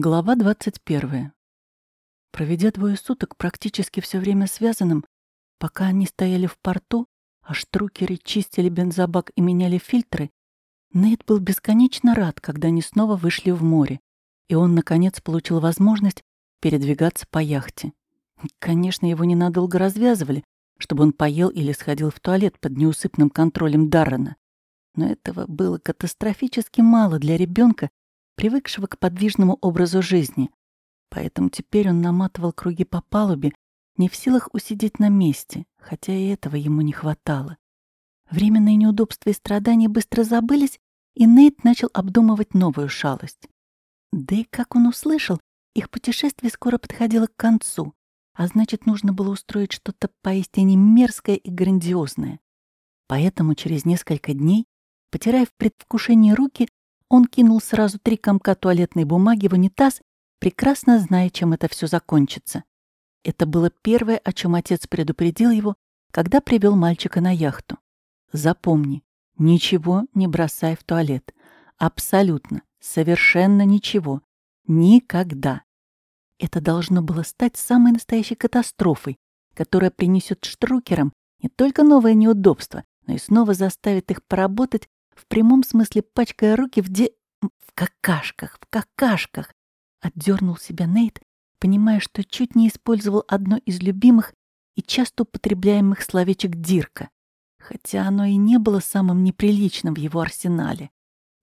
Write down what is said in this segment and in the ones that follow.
Глава 21. Проведя двое суток практически все время связанным, пока они стояли в порту, а штрукеры чистили бензобак и меняли фильтры, Нейт был бесконечно рад, когда они снова вышли в море, и он, наконец, получил возможность передвигаться по яхте. Конечно, его ненадолго развязывали, чтобы он поел или сходил в туалет под неусыпным контролем Даррена. Но этого было катастрофически мало для ребенка, привыкшего к подвижному образу жизни. Поэтому теперь он наматывал круги по палубе, не в силах усидеть на месте, хотя и этого ему не хватало. Временные неудобства и страдания быстро забылись, и Нейт начал обдумывать новую шалость. Да и как он услышал, их путешествие скоро подходило к концу, а значит, нужно было устроить что-то поистине мерзкое и грандиозное. Поэтому через несколько дней, потирая в предвкушении руки, он кинул сразу три комка туалетной бумаги в унитаз, прекрасно зная, чем это все закончится. Это было первое, о чем отец предупредил его, когда привел мальчика на яхту. Запомни, ничего не бросай в туалет. Абсолютно, совершенно ничего. Никогда. Это должно было стать самой настоящей катастрофой, которая принесет штрукерам не только новое неудобство, но и снова заставит их поработать в прямом смысле пачкая руки в де... в какашках, в какашках. Отдернул себя Нейт, понимая, что чуть не использовал одно из любимых и часто употребляемых словечек Дирка, хотя оно и не было самым неприличным в его арсенале.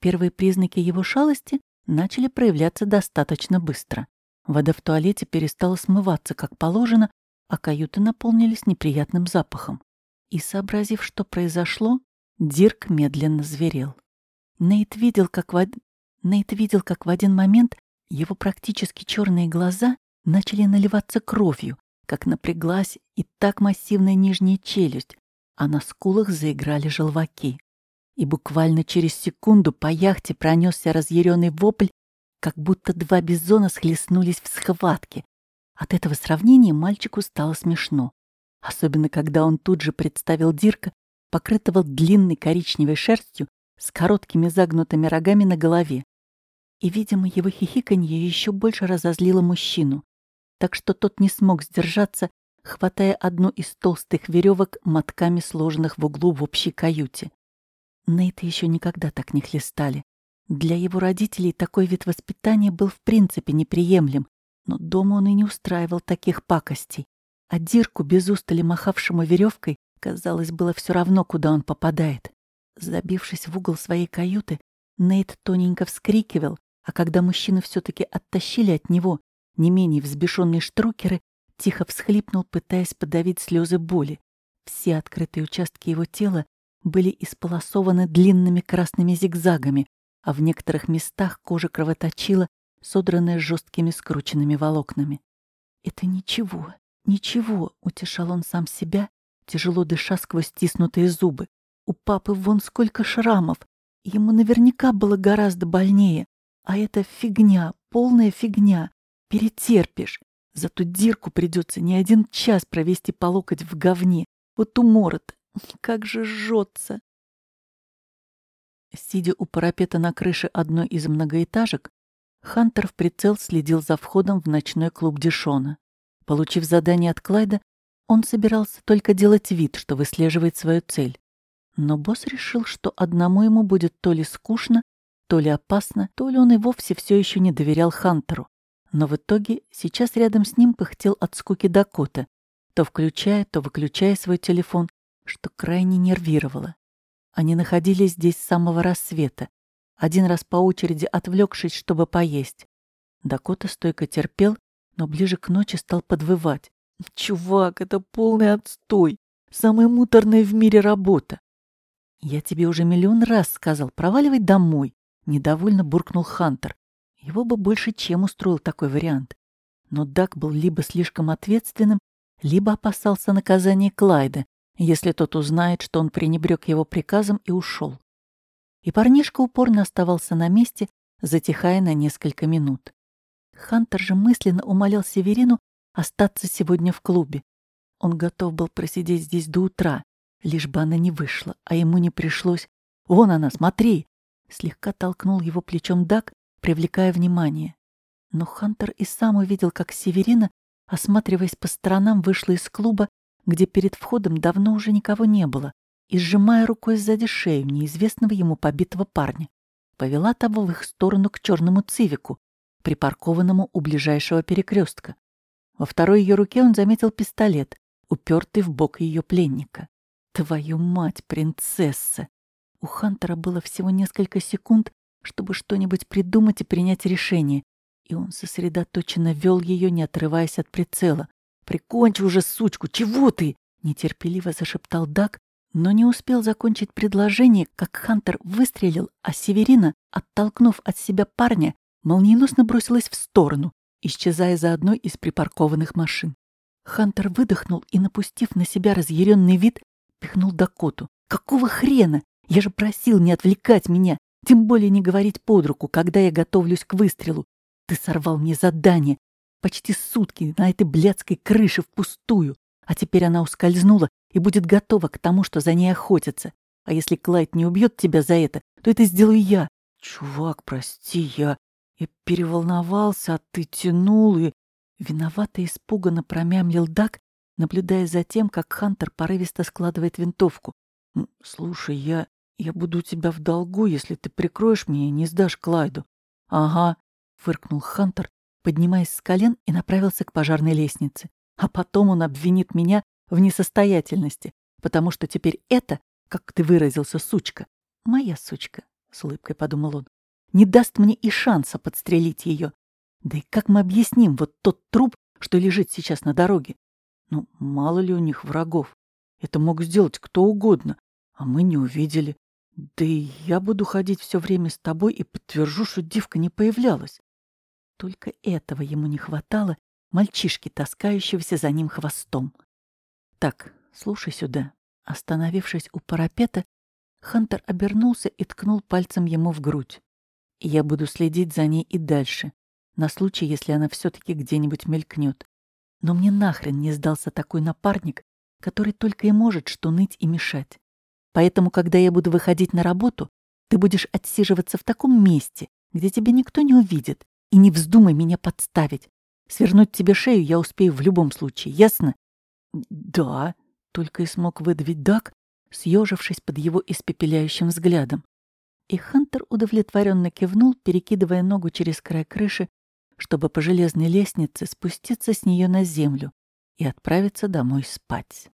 Первые признаки его шалости начали проявляться достаточно быстро. Вода в туалете перестала смываться, как положено, а каюты наполнились неприятным запахом. И, сообразив, что произошло, Дирк медленно зверел. Нейт видел, как в, Нейт видел, как в один момент его практически черные глаза начали наливаться кровью, как напряглась и так массивная нижняя челюсть, а на скулах заиграли желваки. И буквально через секунду по яхте пронесся разъяренный вопль, как будто два бизона схлестнулись в схватке. От этого сравнения мальчику стало смешно. Особенно, когда он тут же представил Дирка, покрытого длинной коричневой шерстью с короткими загнутыми рогами на голове. И, видимо, его хихиканье еще больше разозлило мужчину, так что тот не смог сдержаться, хватая одну из толстых веревок мотками сложенных в углу в общей каюте. Нейта еще никогда так не хлестали. Для его родителей такой вид воспитания был в принципе неприемлем, но дома он и не устраивал таких пакостей. А Дирку, без устали махавшему веревкой, Казалось, было все равно, куда он попадает. Забившись в угол своей каюты, Нейт тоненько вскрикивал, а когда мужчины все-таки оттащили от него не менее взбешенные штрукеры, тихо всхлипнул, пытаясь подавить слезы боли. Все открытые участки его тела были исполосованы длинными красными зигзагами, а в некоторых местах кожа кровоточила, содранная жесткими скрученными волокнами. «Это ничего, ничего», — утешал он сам себя тяжело дыша сквозь стиснутые зубы. У папы вон сколько шрамов. Ему наверняка было гораздо больнее. А это фигня, полная фигня. Перетерпишь. Зато Дирку придется не один час провести по локоть в говне. Вот уморот. Как же жжется. Сидя у парапета на крыше одной из многоэтажек, Хантер в прицел следил за входом в ночной клуб Дишона. Получив задание от Клайда, он собирался только делать вид, что выслеживает свою цель. Но босс решил, что одному ему будет то ли скучно, то ли опасно, то ли он и вовсе все еще не доверял Хантеру. Но в итоге сейчас рядом с ним пыхтел от скуки Дакота, то включая, то выключая свой телефон, что крайне нервировало. Они находились здесь с самого рассвета, один раз по очереди отвлекшись, чтобы поесть. Дакота стойко терпел, но ближе к ночи стал подвывать. Чувак, это полный отстой. Самая муторная в мире работа. Я тебе уже миллион раз сказал, проваливай домой. Недовольно буркнул Хантер. Его бы больше чем устроил такой вариант. Но Дак был либо слишком ответственным, либо опасался наказания Клайда, если тот узнает, что он пренебрег его приказом и ушел. И парнишка упорно оставался на месте, затихая на несколько минут. Хантер же мысленно умолял Северину остаться сегодня в клубе. Он готов был просидеть здесь до утра, лишь бы она не вышла, а ему не пришлось. «Вон она, смотри!» Слегка толкнул его плечом Дак, привлекая внимание. Но Хантер и сам увидел, как Северина, осматриваясь по сторонам, вышла из клуба, где перед входом давно уже никого не было, и, сжимая рукой сзади шею неизвестного ему побитого парня, повела того в их сторону к черному цивику, припаркованному у ближайшего перекрестка. Во второй ее руке он заметил пистолет, упертый в бок ее пленника. «Твою мать, принцесса!» У Хантера было всего несколько секунд, чтобы что-нибудь придумать и принять решение, и он сосредоточенно вел ее, не отрываясь от прицела. «Прикончи уже, сучку! Чего ты?» — нетерпеливо зашептал Дак, но не успел закончить предложение, как Хантер выстрелил, а Северина, оттолкнув от себя парня, молниеносно бросилась в сторону, исчезая за одной из припаркованных машин. Хантер выдохнул и, напустив на себя разъяренный вид, пихнул Дакоту. «Какого хрена? Я же просил не отвлекать меня, тем более не говорить под руку, когда я готовлюсь к выстрелу. Ты сорвал мне задание. Почти сутки на этой блядской крыше впустую. А теперь она ускользнула и будет готова к тому, что за ней охотятся. А если Клайд не убьет тебя за это, то это сделаю я. Чувак, прости, я... Я переволновался, а ты тянул и... Виновато и испуганно промямлил Дак, наблюдая за тем, как Хантер порывисто складывает винтовку. «Слушай, я... я буду у тебя в долгу, если ты прикроешь меня и не сдашь Клайду». «Ага», — фыркнул Хантер, поднимаясь с колен и направился к пожарной лестнице. «А потом он обвинит меня в несостоятельности, потому что теперь это, как ты выразился, сучка, моя сучка», — с улыбкой подумал он, «не даст мне и шанса подстрелить ее. Да и как мы объясним вот тот труп, что лежит сейчас на дороге? Ну, мало ли у них врагов. Это мог сделать кто угодно, а мы не увидели. Да и я буду ходить все время с тобой и подтвержу, что девка не появлялась. Только этого ему не хватало, мальчишки, таскающегося за ним хвостом. Так, слушай сюда. Остановившись у парапета, Хантер обернулся и ткнул пальцем ему в грудь. Я буду следить за ней и дальше, на случай, если она все-таки где-нибудь мелькнет. Но мне нахрен не сдался такой напарник, который только и может что ныть и мешать. Поэтому, когда я буду выходить на работу, ты будешь отсиживаться в таком месте, где тебя никто не увидит, и не вздумай меня подставить. Свернуть тебе шею я успею в любом случае, ясно? Да, только и смог выдавить Дак, съежившись под его испепеляющим взглядом. И Хантер удовлетворенно кивнул, перекидывая ногу через край крыши, чтобы по железной лестнице спуститься с нее на землю и отправиться домой спать.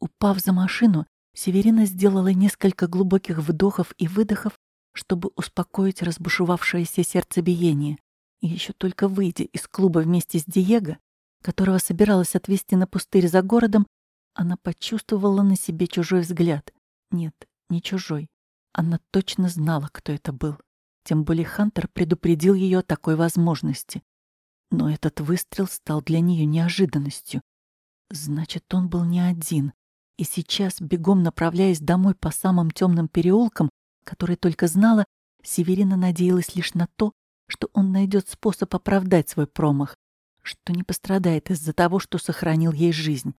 Упав за машину, Северина сделала несколько глубоких вдохов и выдохов, чтобы успокоить разбушевавшееся сердцебиение. И еще только выйдя из клуба вместе с Диего, которого собиралась отвезти на пустырь за городом, она почувствовала на себе чужой взгляд. Нет, не чужой. Она точно знала, кто это был. Тем более Хантер предупредил ее о такой возможности. Но этот выстрел стал для нее неожиданностью. Значит, он был не один. И сейчас, бегом направляясь домой по самым темным переулкам, которые только знала, Северина надеялась лишь на то, что он найдет способ оправдать свой промах, что не пострадает из-за того, что сохранил ей жизнь.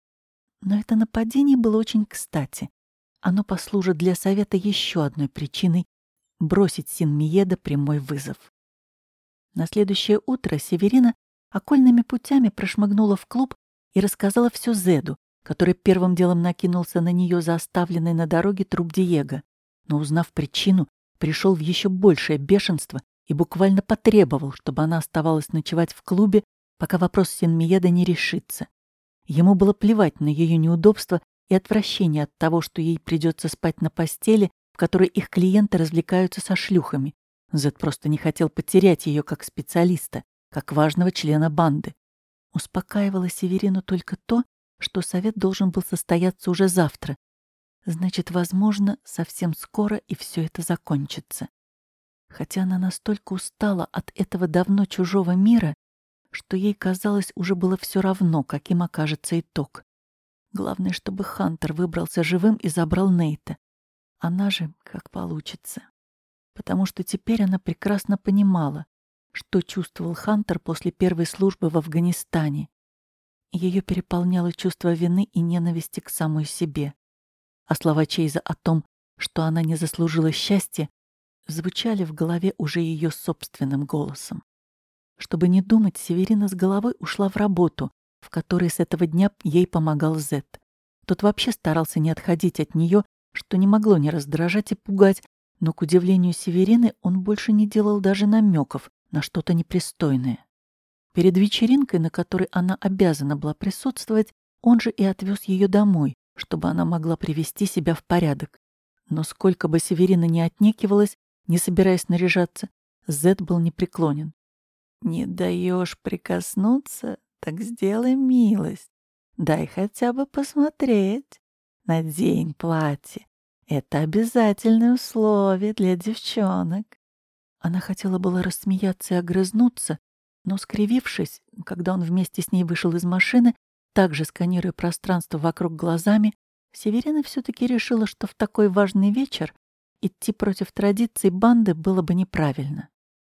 Но это нападение было очень кстати. Оно послужит для совета еще одной причиной бросить Синмиеда прямой вызов. На следующее утро Северина окольными путями прошмыгнула в клуб и рассказала все Зеду, который первым делом накинулся на нее за оставленный на дороге труп Диего, но, узнав причину, пришел в еще большее бешенство и буквально потребовал, чтобы она оставалась ночевать в клубе, пока вопрос Синмиеда не решится. Ему было плевать на ее неудобство и отвращение от того, что ей придется спать на постели, в которой их клиенты развлекаются со шлюхами. Зед просто не хотел потерять ее как специалиста, как важного члена банды. Успокаивало Северину только то, что совет должен был состояться уже завтра. Значит, возможно, совсем скоро и все это закончится. Хотя она настолько устала от этого давно чужого мира, что ей казалось уже было все равно, каким окажется итог. Главное, чтобы Хантер выбрался живым и забрал Нейта. Она же как получится. Потому что теперь она прекрасно понимала, что чувствовал Хантер после первой службы в Афганистане. Ее переполняло чувство вины и ненависти к самой себе. А слова Чейза о том, что она не заслужила счастья, звучали в голове уже ее собственным голосом. Чтобы не думать, Северина с головой ушла в работу, в которой с этого дня ей помогал Зет. Тот вообще старался не отходить от нее, что не могло не раздражать и пугать, но, к удивлению Северины, он больше не делал даже намеков на что-то непристойное. Перед вечеринкой, на которой она обязана была присутствовать, он же и отвез ее домой, чтобы она могла привести себя в порядок. Но сколько бы Северина не отнекивалась, не собираясь наряжаться, Зет был непреклонен. «Не даешь прикоснуться, так сделай милость. Дай хотя бы посмотреть. Надень платье. Это обязательное условие для девчонок». Она хотела было рассмеяться и огрызнуться, но, скривившись, когда он вместе с ней вышел из машины, также сканируя пространство вокруг глазами, Северина все-таки решила, что в такой важный вечер идти против традиций банды было бы неправильно.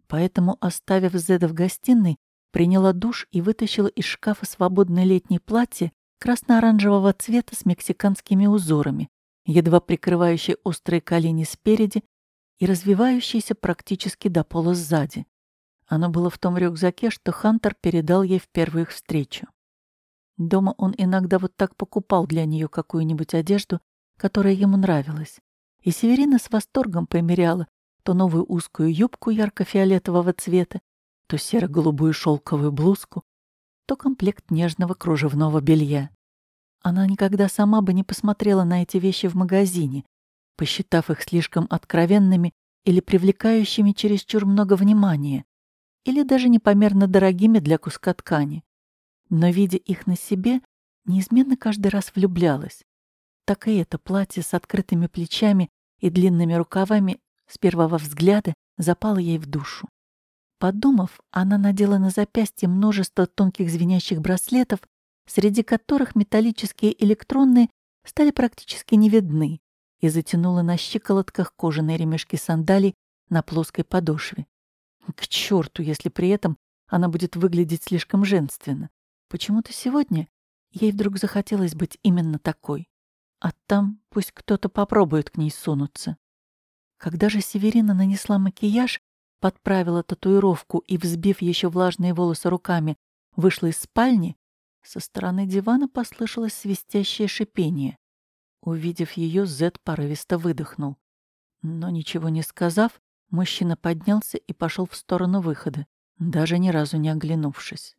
Поэтому, оставив Зеда в гостиной, приняла душ и вытащила из шкафа свободное летнее платье красно-оранжевого цвета с мексиканскими узорами, едва прикрывающее острые колени спереди и развивающееся практически до пола сзади. Оно было в том рюкзаке, что Хантер передал ей в первую их встречу. Дома он иногда вот так покупал для нее какую-нибудь одежду, которая ему нравилась. И Северина с восторгом примеряла то новую узкую юбку ярко-фиолетового цвета, то серо-голубую шелковую блузку, то комплект нежного кружевного белья. Она никогда сама бы не посмотрела на эти вещи в магазине, посчитав их слишком откровенными или привлекающими чересчур много внимания, или даже непомерно дорогими для куска ткани но, видя их на себе, неизменно каждый раз влюблялась. Так и это платье с открытыми плечами и длинными рукавами с первого взгляда запало ей в душу. Подумав, она надела на запястье множество тонких звенящих браслетов, среди которых металлические электронные стали практически не видны, и затянула на щиколотках кожаные ремешки сандалий на плоской подошве. К черту, если при этом она будет выглядеть слишком женственно. Почему-то сегодня ей вдруг захотелось быть именно такой. А там пусть кто-то попробует к ней сунуться. Когда же Северина нанесла макияж, подправила татуировку и, взбив еще влажные волосы руками, вышла из спальни, со стороны дивана послышалось свистящее шипение. Увидев ее, Зет порывисто выдохнул. Но ничего не сказав, мужчина поднялся и пошел в сторону выхода, даже ни разу не оглянувшись.